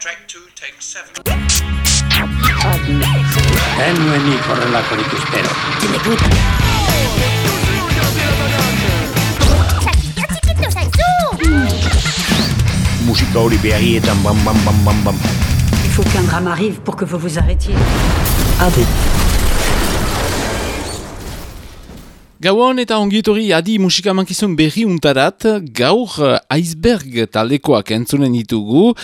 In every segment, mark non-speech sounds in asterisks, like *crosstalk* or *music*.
Track 2, take 7. Ez nuenik horrelakorik espero. txikito zaizu! Musika hori behagietan bam bam bam bam bam. Il faut qu'un drame arrive pour que vous vous arrêtiez. Gauan eta adi musika mankizun berri untarat, gaur iceberg taldekoak entzunen ditugu,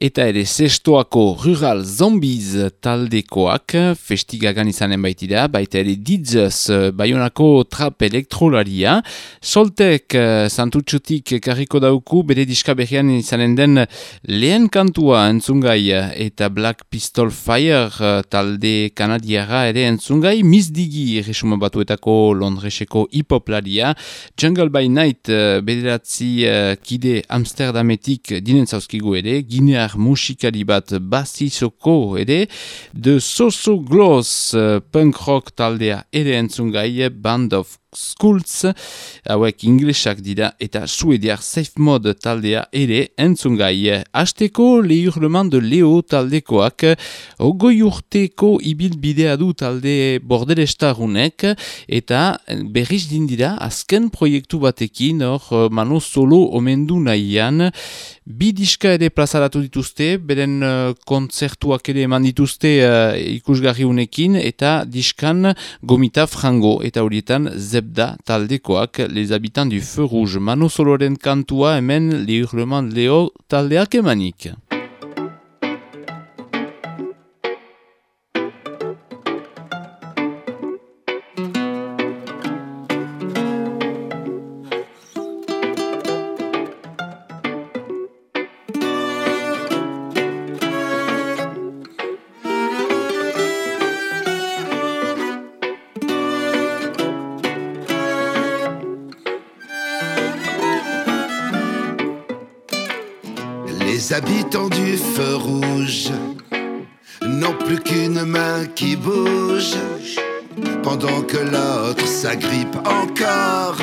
eta ere sestoako rural zombies taldekoak festigagan izanen baitira, baita ere ditzaz baionako trap elektrolaria. Soltek eh, santutxutik karriko dauku bere diska berrian izanen den lehen kantua entzungai eta Black Pistol Fire eh, talde kanadiara ere entzungai, mizdigi resuma batuetako Londreseko hipoplaria, Jungle by Night bederatzi kide Amsterdametik dinen zauzkigu ere, Guinear musikari bat basizoko ere, de Soso Gloss uh, punk rock taldea ere entzungai, Band of Skulls, hauek inglesak dira eta suediar safe mode taldea ere entzungai. Azteko lehurleman de Leo taldekoak, ogoi urteko ibilbidea du talde bordelestarunek, eta berriz dindira azken proiektu batekin, hor mano solo omendu nahian, bi diska ere plazaratu dituzte, beren uh, kontzertuak ere eman dituzte uh, ikusgarri unekin, eta diskan gomita frango, eta horietan taldekoak, les habitants du feu rouge, mano soloren kantua hemen le hurlement leo taldeak emanik. Habitants du feu rouge n'ont plus qu'une main qui bouge, pendant que l'autre s'agrippe encore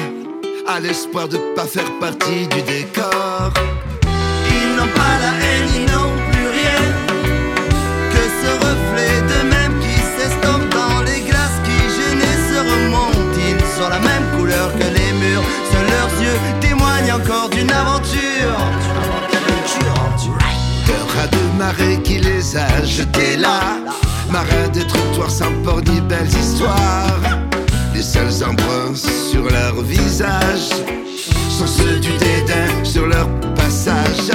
à l'espoir de pas faire partie du décor. Marée qui les a jetés là. Marins des trottoirs sans port ni belles histoires. Les seuls emprunts sur leur visage sont ceux du dédain sur leur passage.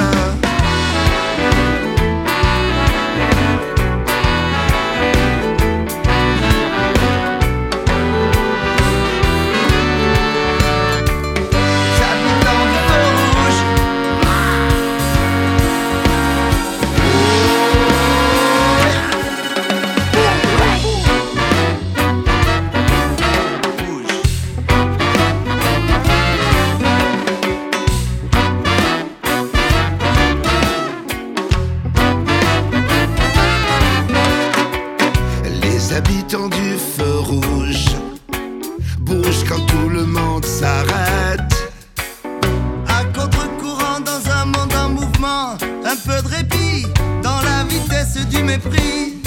Dans la vitesse du mépris.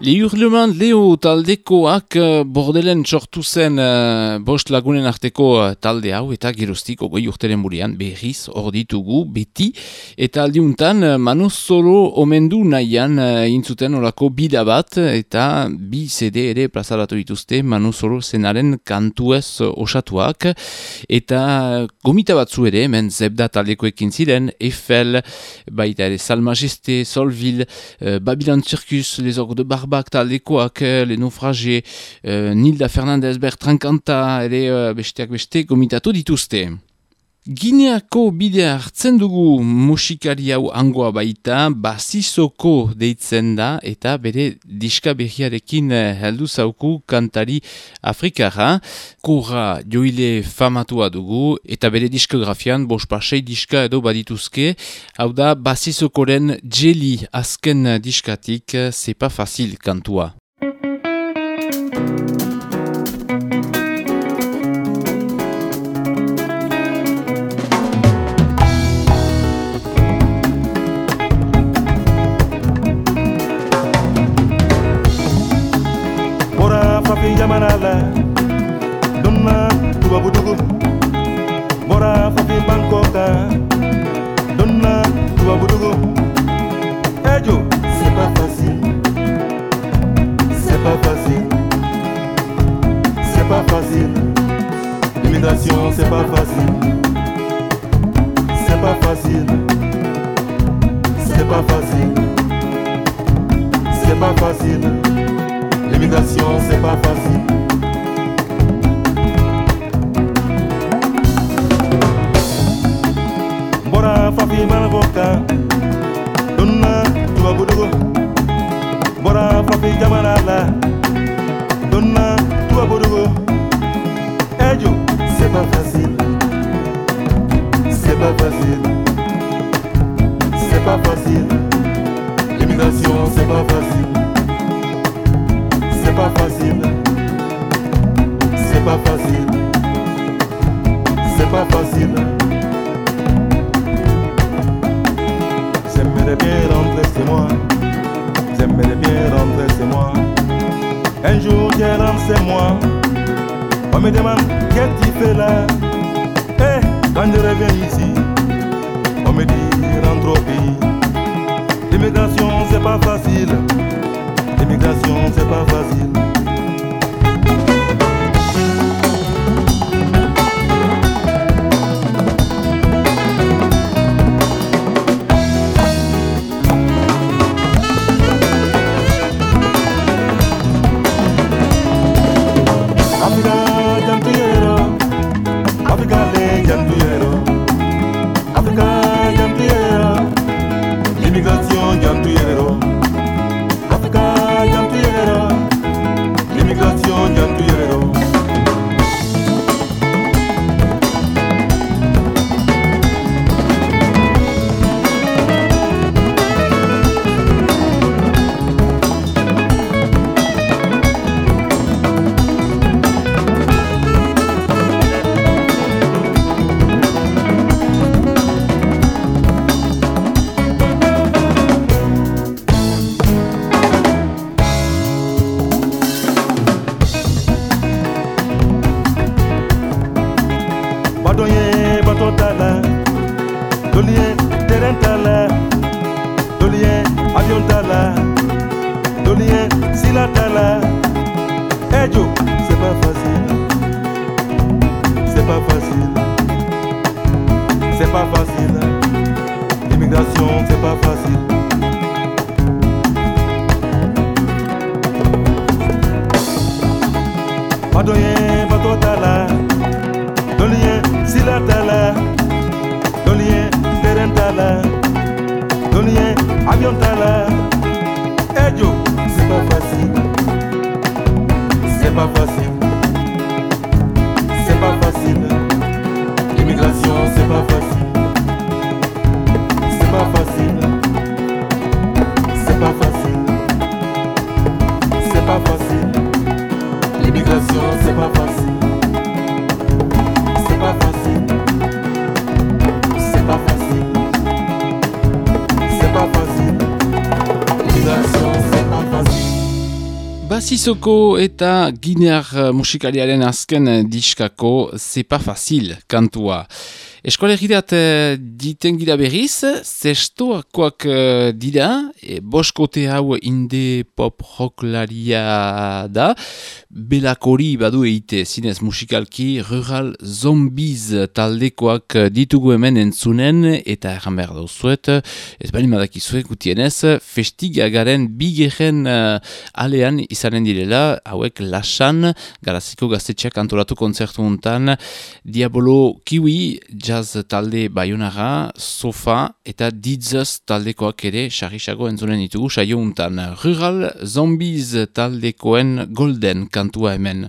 Le hurleman leo taldekoak uh, bordelen sortu zen uh, bost lagunen arteko uh, talde hau eta gerostiko goi urteren burian berriz hor ditugu beti. Eta aldiuntan Manu Zolo omendu nahian uh, intzuten orako bida bat eta bi CD ere plazaratu dituzte Manu Zolo zenaren kantuez osatuak. Eta gomita batzu ere men zebda taldekoekin ziren Eiffel, baita ere Salmageste, Solville, uh, Babylon Circus, Les Orgues de Barbe barbak taldekoak, le naufrage, eh, Nilda Fernandez Bertrand Kanta, ere eh, besteak beste gomitatu dituzte. Gineako bidea hartzen dugu musikari hau angoa baita, basizoko deitzen da, eta bere diska behiarekin eh, heldu zauku kantari Afrikara. Kurra joile famatua dugu, eta bere diskografian bospasei diska edo badituzke. Hau da, basizokoren jeli azken diskatik, sepa fazil kantua. Fafin bankoka donna tubabu dugu c'est pas facile c'est pas facile c'est pas facile l'immigration c'est pas facile c'est pas facile c'est pas facile c'est pas facile L'immigration, c'est pas facile. Bora fafi malavoka, donna tuba budugo. Bora fafi jamalala, donna tuba budugo. Ejo, c'est pas facile. C'est pas facile. C'est pas facile. L'immigration, c'est pas facile pas facile. C'est pas facile. C'est pas facile. J'aimerais bien rentrer chez moi. J'aimerais bien rentrer chez moi. Un jour je rentre chez moi. On me demande qu'est-ce que tu fais là? Eh, quand je reviens ici, on me dit rentre au pays. L'immigration c'est pas facile. L'immigration, c'est pas facile. Basizoko eta Ginear musikaliaren azken diskako Zepa Facil kantua. Eskolegirat uh, diten gira berriz, zestoakoak uh, dira, e, boskote hau inde pop rocklaria da, belakori badu eite zinez musikalki, rural zombiz taldekoak ditugu hemen entzunen, eta erran behar dauzuet, ez bali madakizuek gutienez, festigagaren bigeren uh, alean izanen direla, hauek lasan, garaziko gaztetxeak antolatu konzertu untan, Diabolo Kiwi, jazz talde baiunaga, sofa eta ditzaz taldekoak ere sarrisago entzunen ditugu saio untan. Rural Zombies taldekoen golden kantua hemen.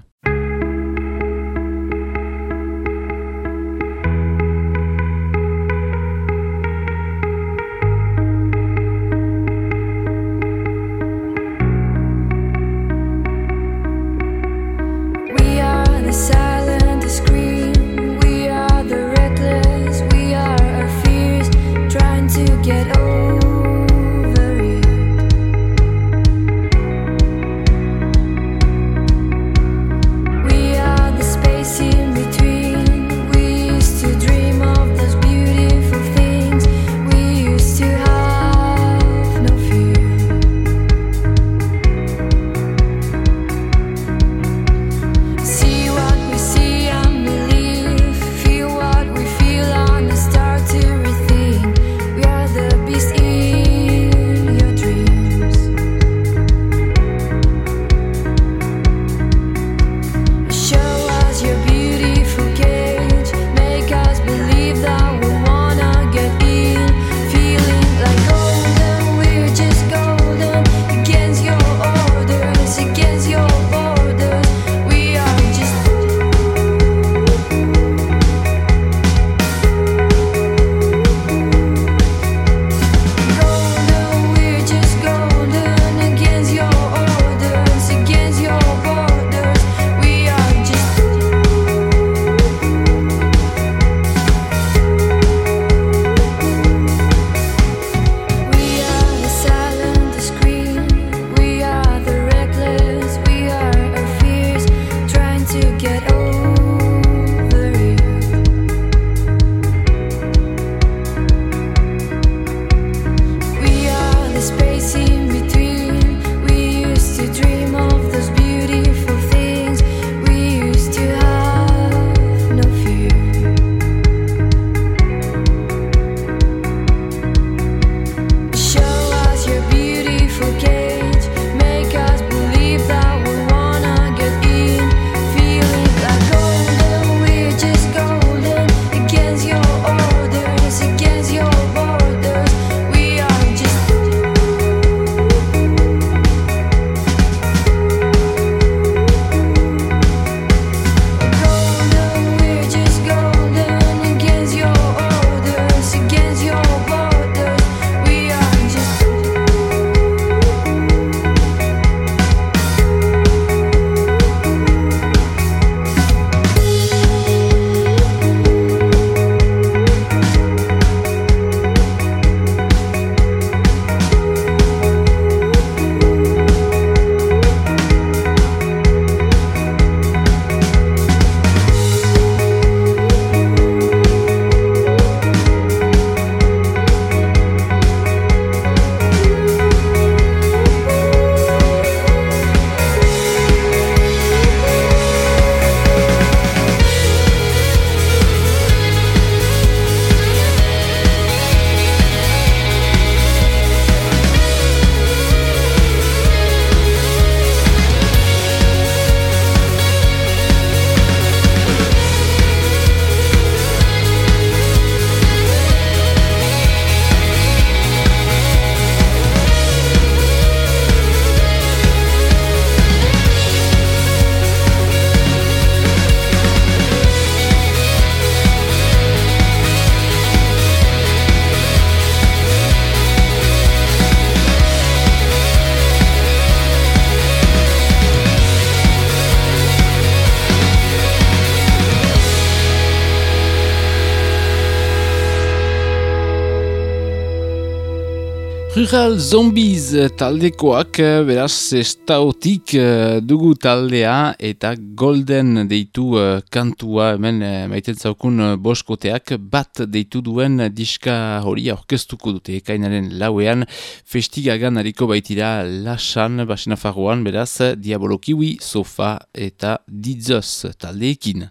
Rural Zombies taldekoak, beraz, estautik uh, dugu taldea eta Golden deitu uh, kantua, hemen maiten zaukun boskoteak, bat deitu duen diska hori aurkeztuko dute, ekainaren lauean, festigagan hariko baitira lasan, basina farroan, beraz, Diabolo Kiwi, Sofa eta Dizos taldeekin.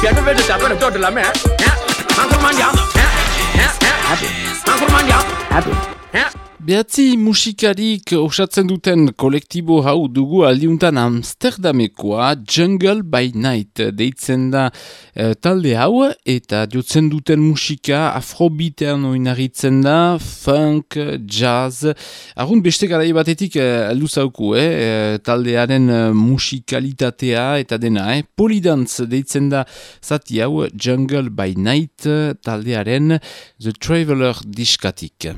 Bienvenue dans la de la mer. Happy. Behatzi musikarik osatzen duten kolektibo hau dugu aldiuntan Amsterdamekoa Jungle by Night deitzen da e, talde hau eta jotzen duten musika afrobitean oinaritzen da funk, jazz argun beste gara batetik e, alduzauku e, taldearen musikalitatea eta dena eh? polidantz deitzen da zati hau Jungle by Night taldearen The Traveler diskatik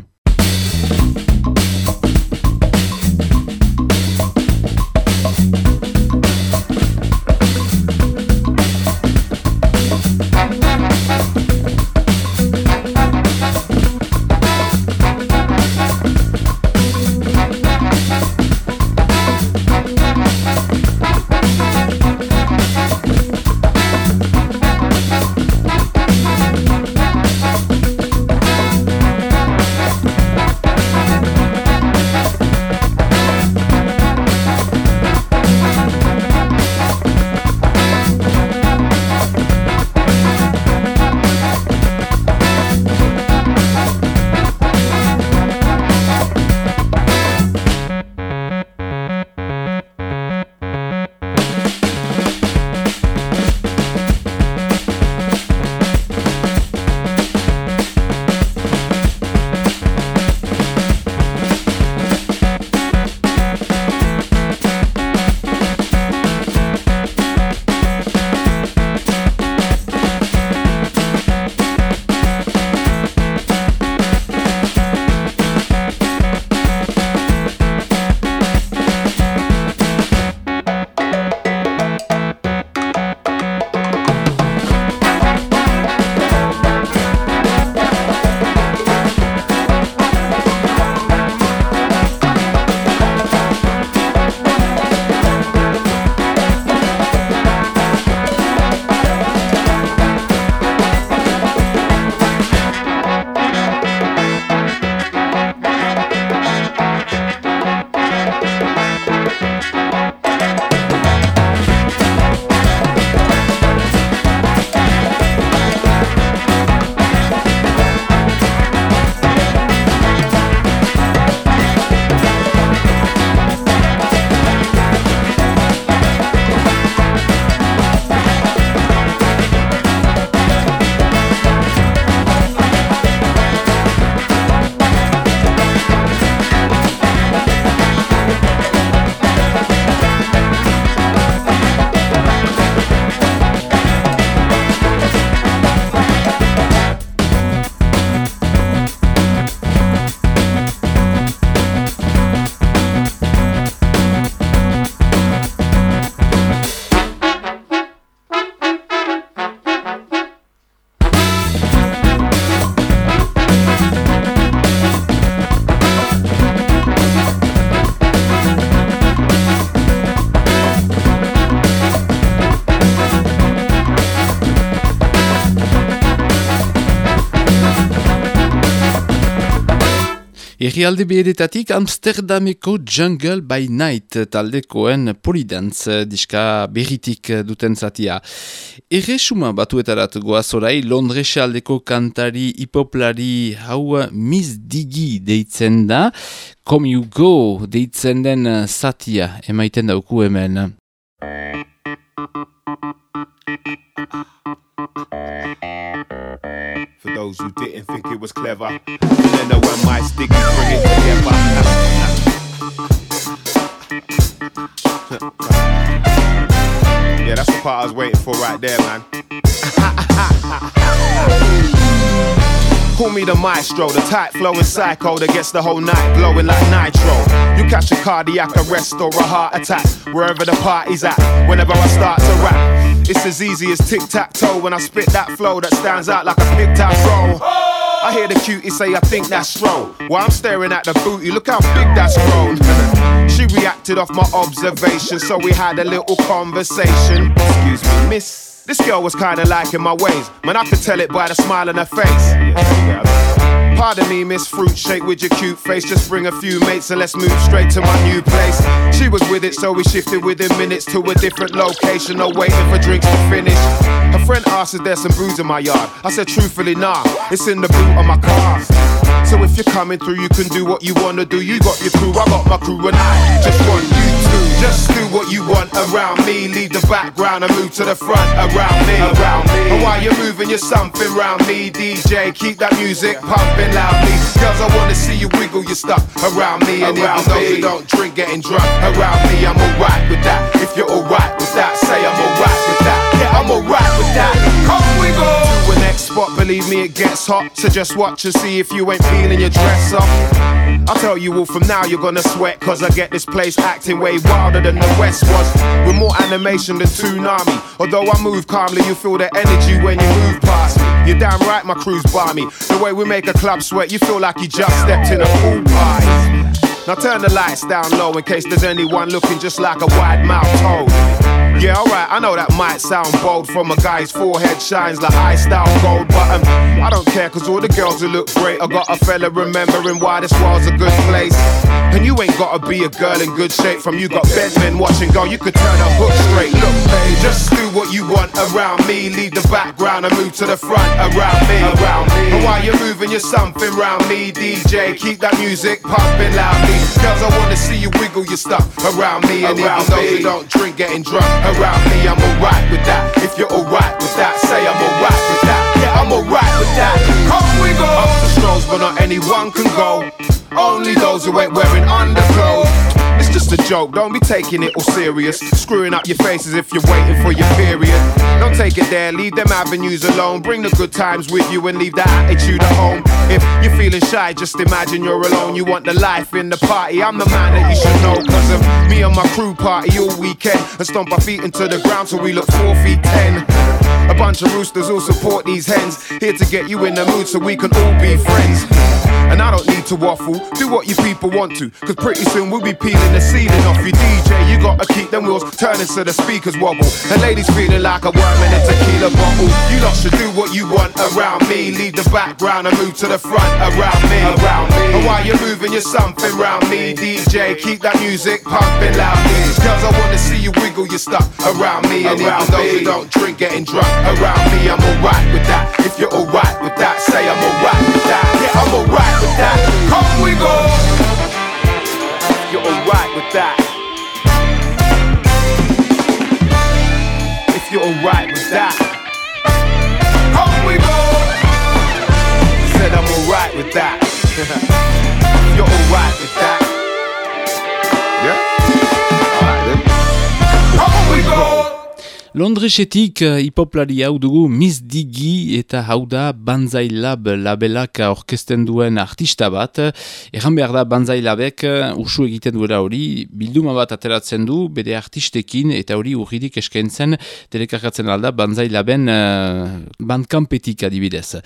Herrialde behedetatik Amsterdameko Jungle by Night taldekoen polidantz diska berritik duten zatia. Erre suma batuetarat goazorai Londrese aldeko kantari hipoplari hau Miss Digi deitzen da. Come you go deitzen den zatia emaiten dauku hemen. Those who didn't think it was clever. You know when my sticky bring it together. yeah, that's the part I was waiting for right there, man. Call me the maestro, the tight flowing psycho that gets the whole night blowing like nitro. You catch a cardiac arrest or a heart attack wherever the party's at. Whenever I start to rap, it's as easy as tic tac toe when I spit that flow that stands out like a big tac roll. I hear the cutie say, I think that's stroll. While I'm staring at the booty, look how big that's grown. *laughs* she reacted off my observation, so we had a little conversation. Excuse me, miss. This girl was kinda liking my ways. Man, I could tell it by the smile on her face. Pardon me, Miss Fruit Shake, with your cute face. Just bring a few mates and let's move straight to my new place. She was with it, so we shifted within minutes to a different location. No waiting for drinks to finish. Her friend asked, if there's some booze in my yard? I said, Truthfully, nah, it's in the boot of my car. So if you're coming through, you can do what you wanna do. You got your crew, I got my crew, and I just want you to just do what you want around me. Leave the background and move to the front around me. Around me. And while you're moving, you're something around me, DJ. Keep that music pumping loudly. Girls, I wanna see you wiggle your stuff around me. And around even though you don't drink, getting drunk around me, I'm alright with that. If you're alright with that, say I'm alright with that. Yeah, I'm alright with that. Come we go to the next spot. Believe me, it gets hot. So just watch and see if you ain't feeling your dress off. I'll tell you all from now, you're gonna sweat. Cause I get this place acting way wilder than the West was. With more animation than tsunami. Although I move calmly, you feel the energy when you move past me. You're damn right, my crew's by me. The way we make a club sweat, you feel like you just stepped in a pool. Now turn the lights down low in case there's anyone looking just like a wide mouth toad. Yeah, alright, I know that might sound bold from a guy's forehead shines like high style gold, but I don't care cause all the girls who look great. I got a fella remembering why this world's a good place. And you ain't gotta be a girl in good shape from you got bedmen watching go, you could turn a hook straight. Look, babe, just do what you want around me. Leave the background and move to the front around me. Around me. And while you're moving, you're something around me, DJ. Keep that music pumping loudly. Girls, I wanna see you wiggle your stuff around me. And around even though me. you don't drink, getting drunk around me, I'm alright with that. If you're alright with that, say I'm alright with that. Yeah, I'm alright with that. Come go. Up the strolls, but not anyone can go. Only those who ain't wearing underclothes just a joke, don't be taking it all serious. Screwing up your faces if you're waiting for your period. Don't take it there, leave them avenues alone. Bring the good times with you and leave that attitude at home. If you're feeling shy, just imagine you're alone. You want the life in the party. I'm the man that you should know. Cause of me and my crew party all weekend. And stomp our feet into the ground so we look four feet ten. A bunch of roosters all support these hens. Here to get you in the mood so we can all be friends. And I don't need to waffle, do what you people want to. Cause pretty soon we'll be peeling the ceiling off your DJ. You gotta keep them wheels turning so the speakers wobble. And ladies feeling like a worm in a tequila bottle. You lot should do what you want around me. Leave the background and move to the front around me. Around me. And while you're moving, you're something around me. DJ, keep that music pumping loudly. Girls, I wanna see you wiggle your stuff around me. And around even though me. you don't drink, getting drunk around me, I'm alright with that. If you're alright with that, say I'm alright with that. Yeah, I'm alright with that. Come we go. You're alright with that. If you're alright with that. Come we go. Said I'm alright with that. *laughs* you're alright Londresetik uh, hipoplari hau dugu Miss Diggy eta hau da Banzai Lab labelak orkesten duen artista bat. Erran behar da Banzai Labek uh, usu egiten duela hori, bilduma bat ateratzen du bere artistekin eta hori urridik eskaintzen telekarkatzen alda Banzai Laben uh, bandkampetik adibidez.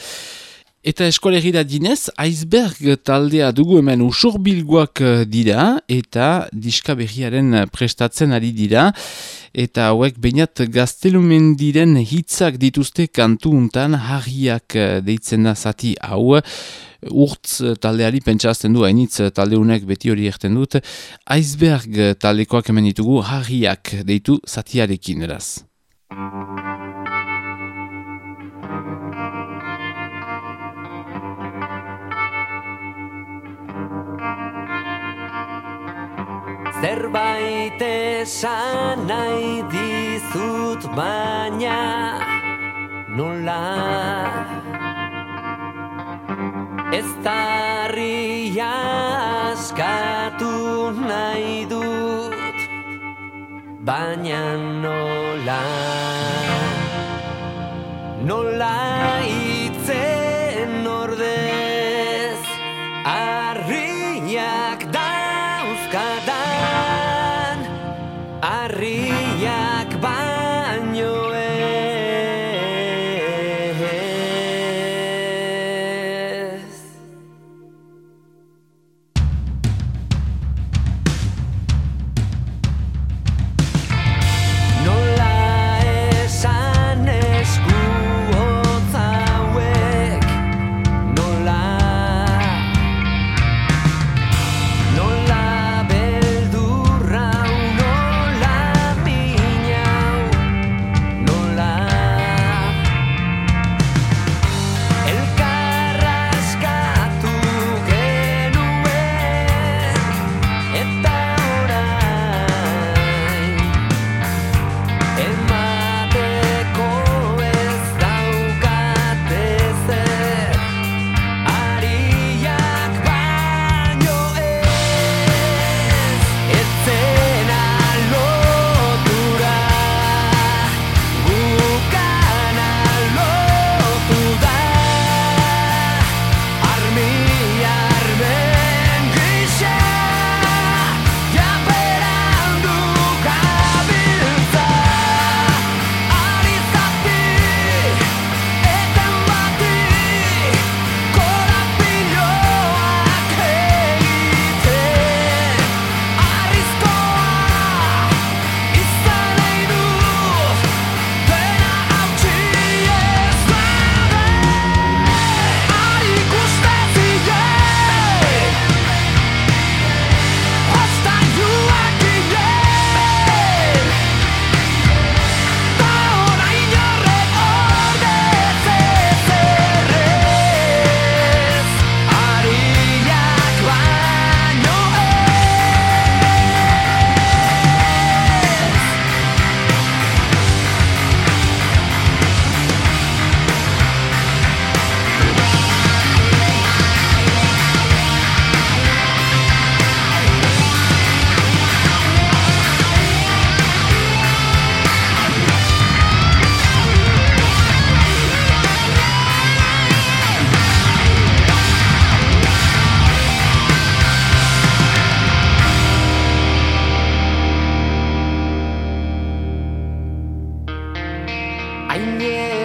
Eta eskolegira dinez, iceberg taldea dugu hemen usurbilguak dira eta diska berriaren prestatzen ari dira. Eta hauek bainat gaztelumendiren hitzak dituzte kantu untan harriak deitzen da zati hau. Urtz taldeari pentsazten du, hainitz taldeunek beti hori erten dut. Iceberg taldekoak hemen ditugu harriak deitu zatiarekin eraz. Zerbait esan nahi dizut baina nola? Ez tarri askatu nahi dut baina nola? Nola Yeah.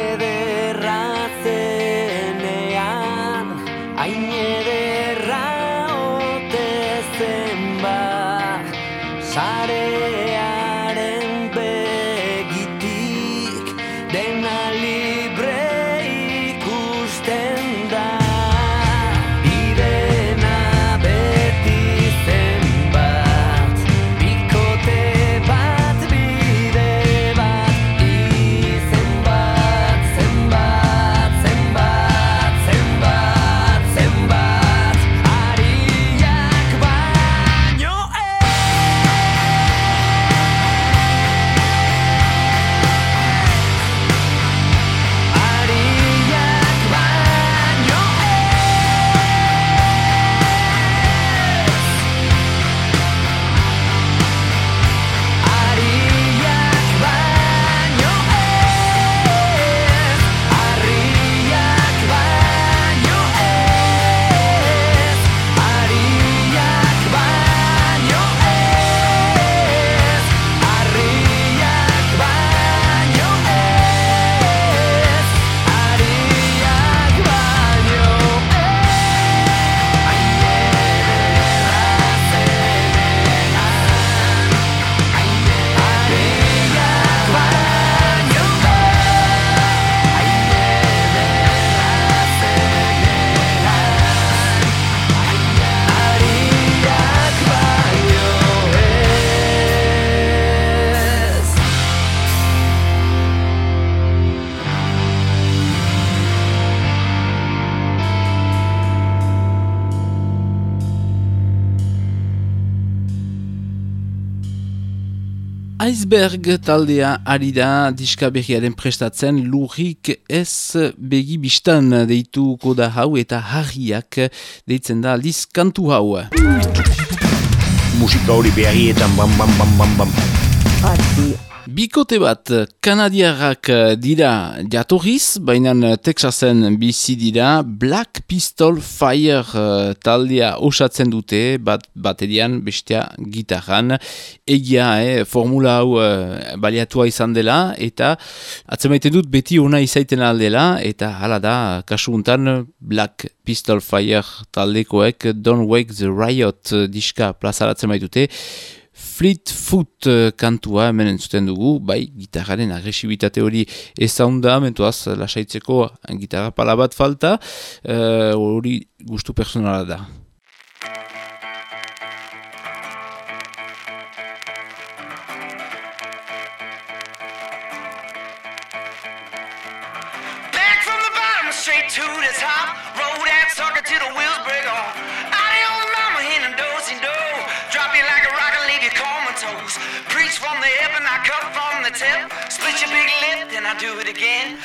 Iceberg taldea ari da diska berriaren prestatzen lurrik ez begi bistan deituko da hau eta harriak deitzen da aldiz kantu hau. Musika hori beharietan bam bam bam bam bam. Bikote bat kanadiarrak dira jatorriz, baina Texasen bizi dira Black Pistol Fire eh, taldea osatzen dute, bat baterian bestea gitarran. Egia, eh, formula hau eh, baliatua izan dela, eta atzemaiten dut beti ona izaiten aldela, eta hala da, kasu untan Black Pistol Fire taldekoek Don't Wake the Riot eh, diska plazaratzen baitute, Fleetfoot eh, kantua hemen entzuten dugu, bai, gitarraren agresibitate hori ezaunda, mentuaz, lasaitzeko gitarra pala bat falta, eh, hori gustu personala da. The hip and I cut from the tip. Split your big lip, then I do it again.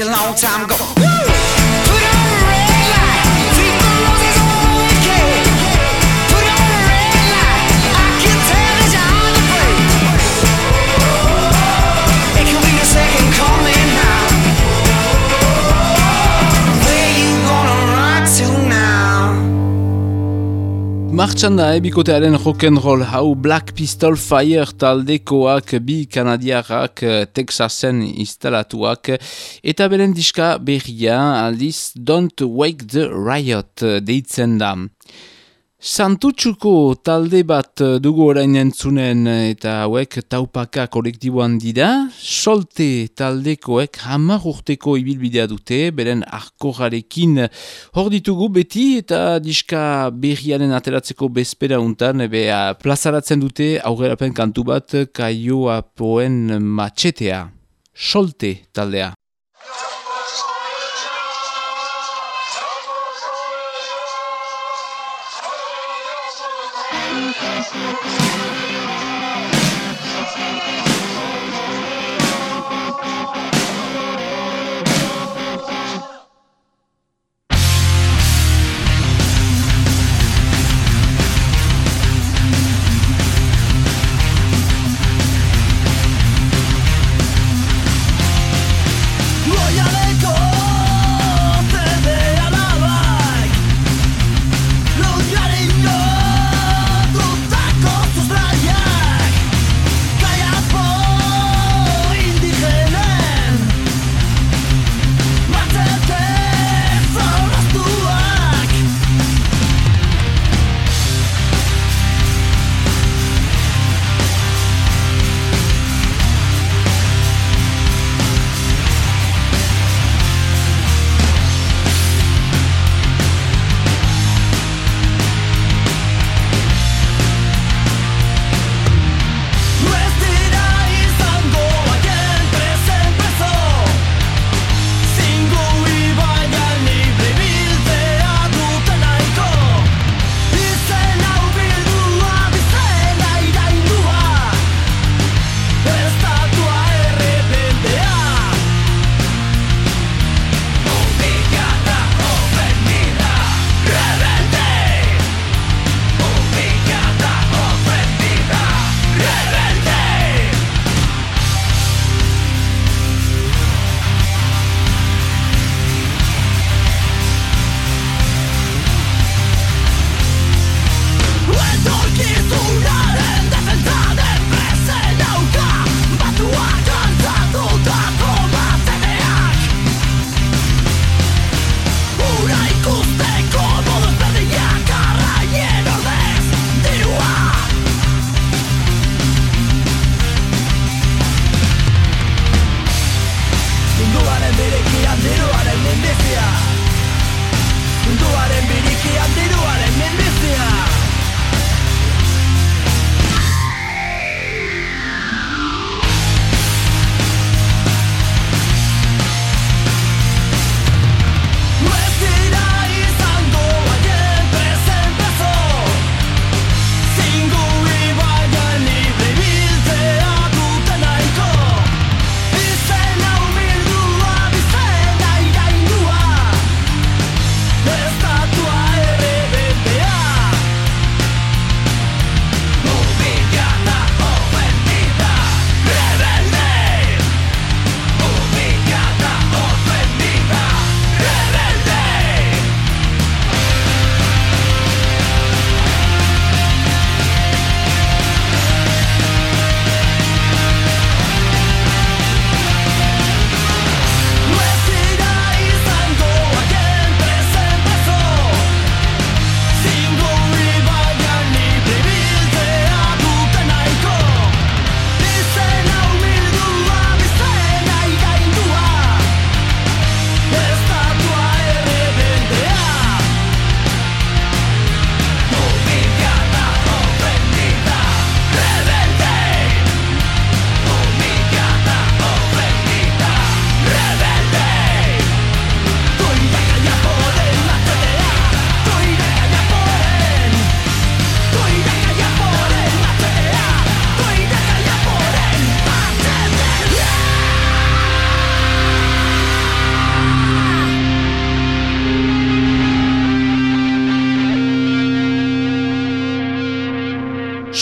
A long time ago. Woo! Martxan da, eh, bikotearen rock'n'roll hau Black Pistol Fire taldekoak bi kanadiarrak eh, Texasen instalatuak eta beren diska berria aldiz Don't Wake the Riot eh, deitzen da. Santutxuko talde bat eh, dugu orain entzunen eh, eta hauek taupaka kolektiboan dira, solte taldekoek hamar urteko ibilbidea dute, beren arkorarekin hor ditugu beti eta diska berriaren ateratzeko bezpera untan, ebe ah, plazaratzen dute aurrerapen kantu bat kaioa poen matxetea. Solte taldea.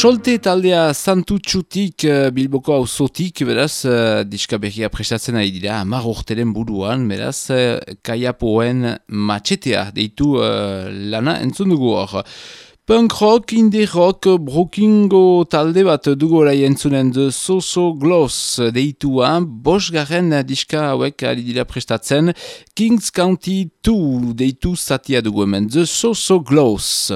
Solte taldea santutxutik eh, Bilboko auzotik beraz, eh, diska berria prestatzen ari dira, amar urteren buruan, beraz, eh, kaiapoen matxetea, deitu uh, lana entzun dugu hor. Punk rock, indie rock, brokingo talde bat dugu orai entzunen de Soso Gloss deitua, bosgarren diska hauek ari dira prestatzen, Kings County 2 deitu satia dugu hemen, de Soso Gloss.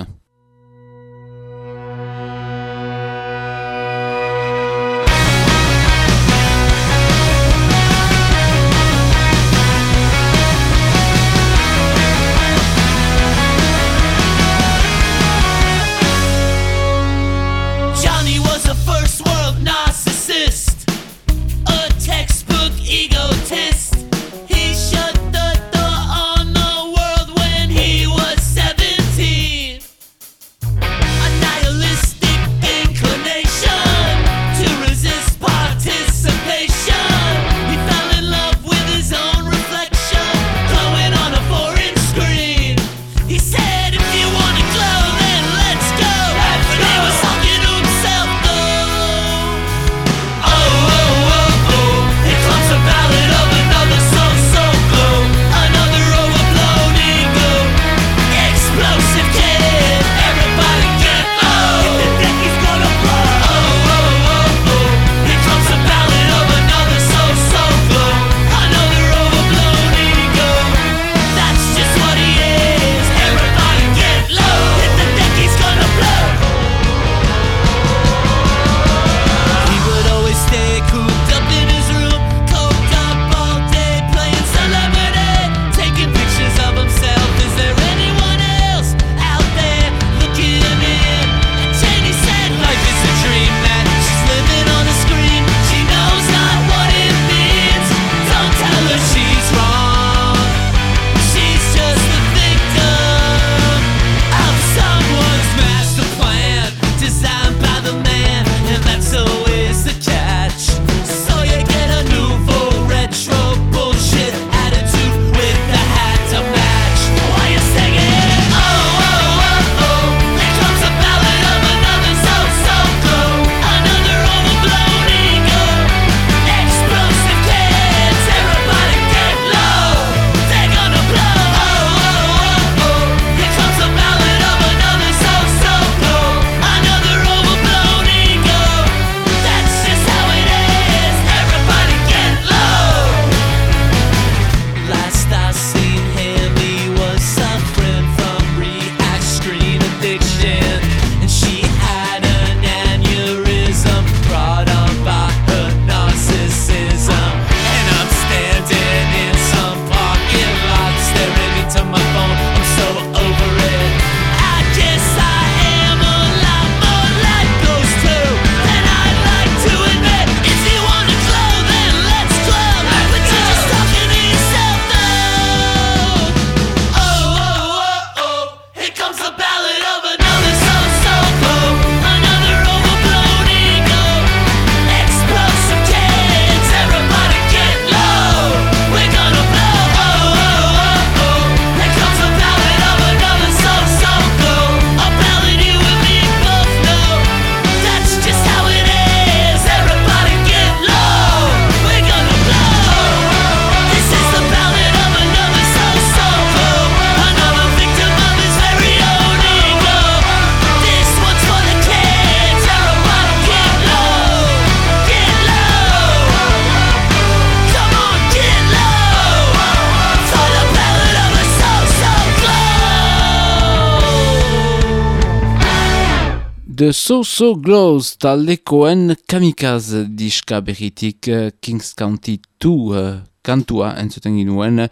The So-So Glows taldekoen kamikaz diska berritik eh, Kings County 2 uh, eh, kantua entzuten ginuen eh,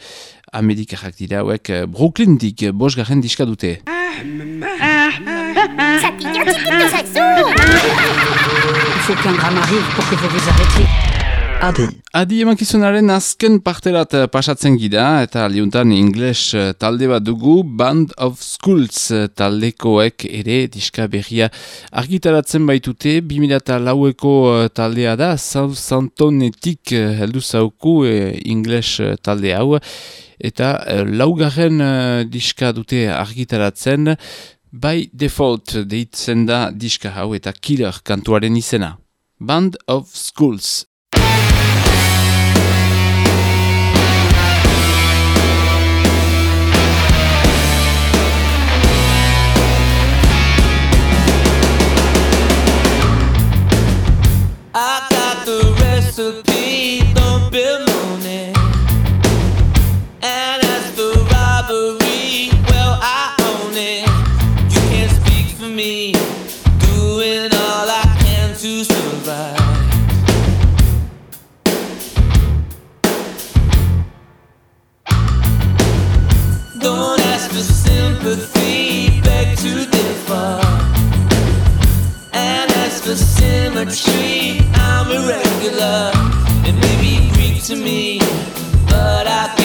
amedikarrak dira hauek uh, Brooklyn dik bos diska dute. Il faut qu'un gramm arrive pour que vous vous arrêtez. Adi. Adi emakizunaren azken parterat eh, pasatzen gida eta aldiuntan ingles eh, talde bat dugu Band of Schools eh, taldekoek ere diska berria argitaratzen baitute 2000 laueko taldea da South Santonetik heldu zauku e, ingles talde hau eta e, laugarren e, diska dute argitaratzen By default deitzen da diska hau eta killer kantuaren izena. Band of Schools. sympathy, beg to differ. And as for symmetry, I'm irregular. It may be Greek to me, but I.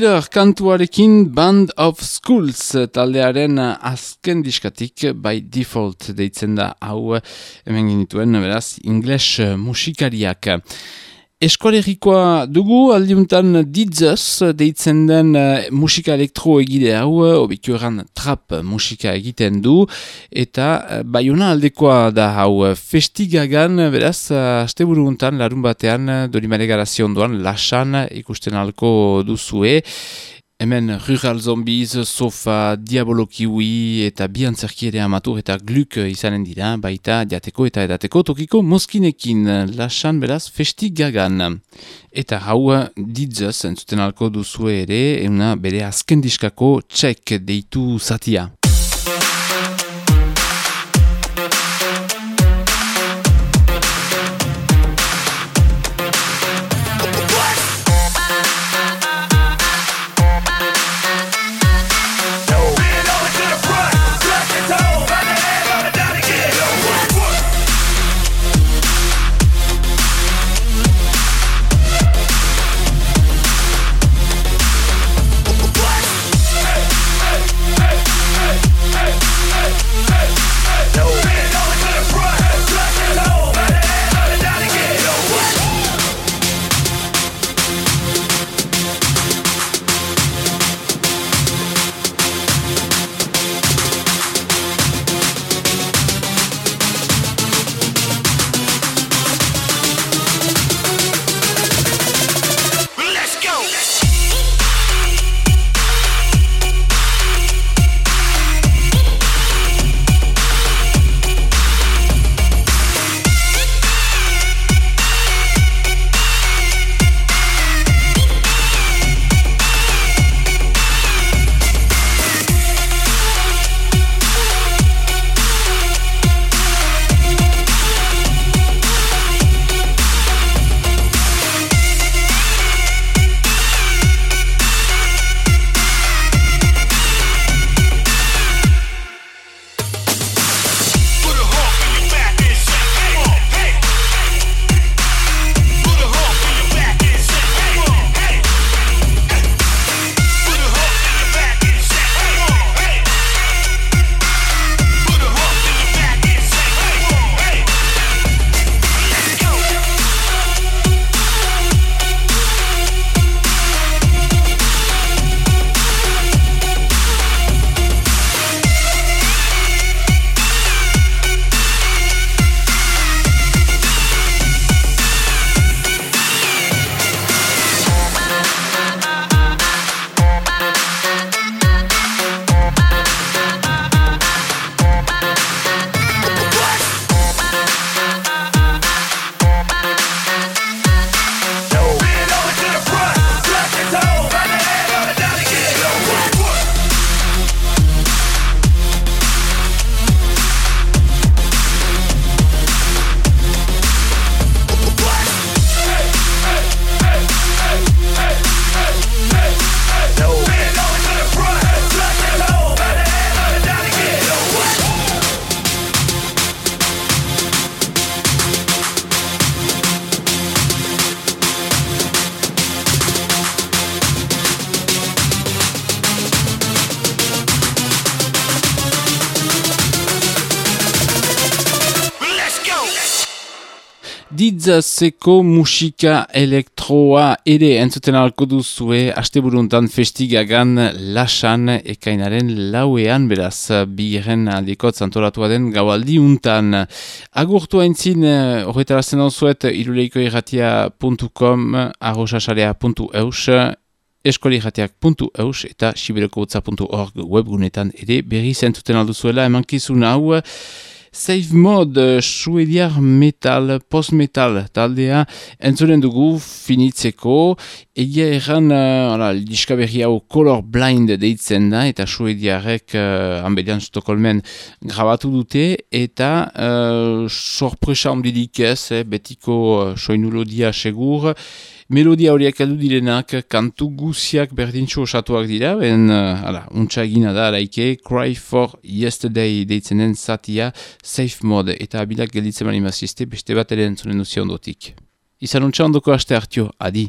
Leader kantuarekin Band of Schools taldearen azken diskatik by default deitzen da hau hemen genituen beraz English musikariak. Eskoalerikoa dugu, aldiuntan ditzaz, deitzen den uh, musika elektro egide hau, eh, obikio erran trap musika egiten du, eta eh, uh, baiona aldekoa da hau, festigagan, beraz, uh, asteburu untan, larun batean, dorimare garazion duan, lasan ikusten alko duzue, Hemen Rural Zombies, Sofa, Diabolo Kiwi eta bi antzerki eta gluk eh, izanen dira, baita jateko eta edateko tokiko mozkinekin, lasan beraz festi gagan. Eta hau eh, ditzaz entzuten alko duzu ere, euna bere azken diskako txek deitu zatia. Izazeko musika elektroa ere entzuten alko duzue asteburuntan festigagan lasan ekainaren lauean beraz biren aldikot zantoratua den gaualdi untan. Agurtu haintzin eh, horretara zen onzuet iruleikoirratia.com arrosasalea.eus eskoliratiak.eus eta siberokobotza.org webgunetan ere berri zentuten alduzuela emankizun hau. Save Mode eh, suediar metal, post-metal taldea. Entzuren dugu finitzeko. Egia erran eh, uh, ala, diska berri hau Color Blind deitzen da eta suediarek uh, eh, hanbelian Stokolmen grabatu dute eta uh, sorpresa ondidik ez, eh, betiko uh, soinulodia segur melodia horiak edu direnak kantu guziak berdintxo osatuak dira, ben, uh, ala, untsa egina da, laike, Cry for Yesterday deitzenen zatia, Safe Mode, eta abilak gelditzen mani mazizte, beste bat ere entzunen duzion dotik. Izan untsa ondoko aste hartio, adi!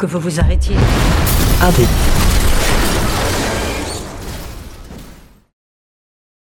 Que vous vous arrêtiez.